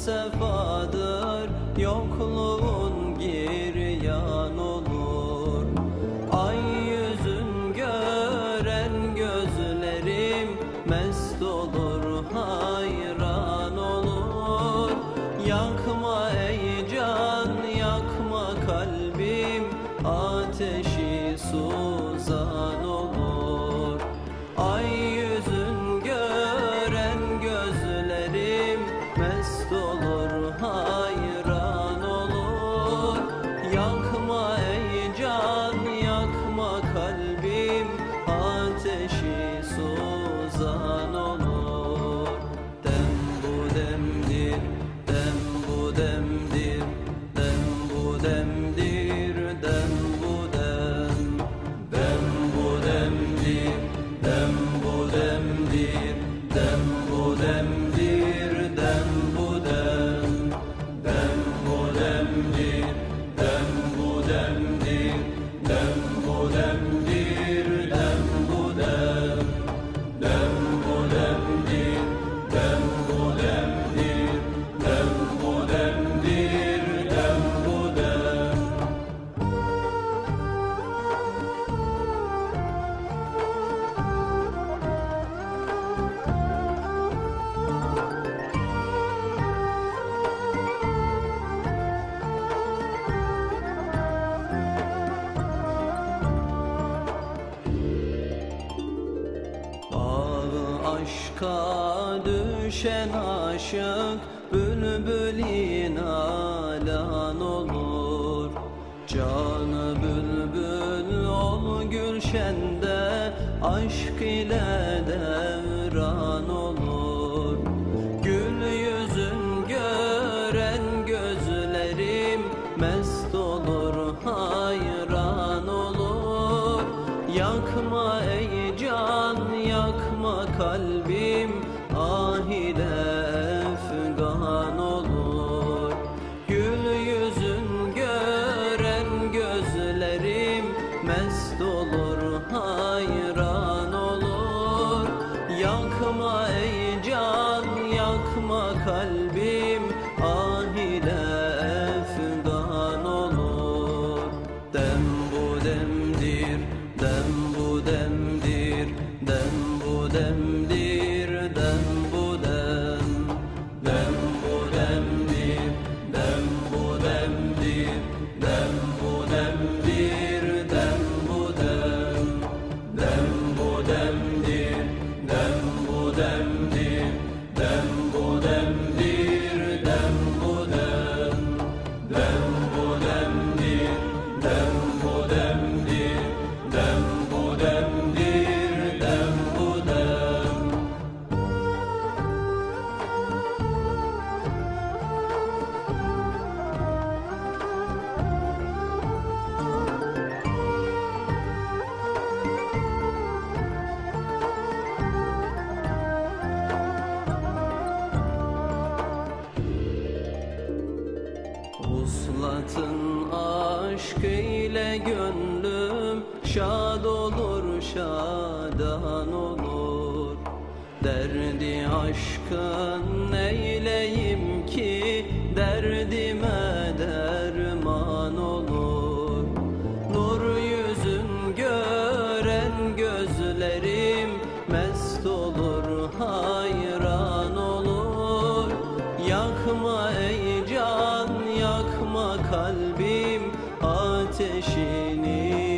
sefadır Yokluğun giryan olur. Ay yüzün gören gözlerim Mest olur hayran olur. Yakma aşka düşen aşık Bülbülin alan olur. Canı bülbül ol gülşende Aşk ile devran olur. Gül yüzün gören gözlerim Mest olur hayran olur. Yakma ey can yakma kalbimi kalbi. Hayatın aşk ile gönlüm Şad olur şadan olur. Derdi aşkın neydi? kalbim ateşini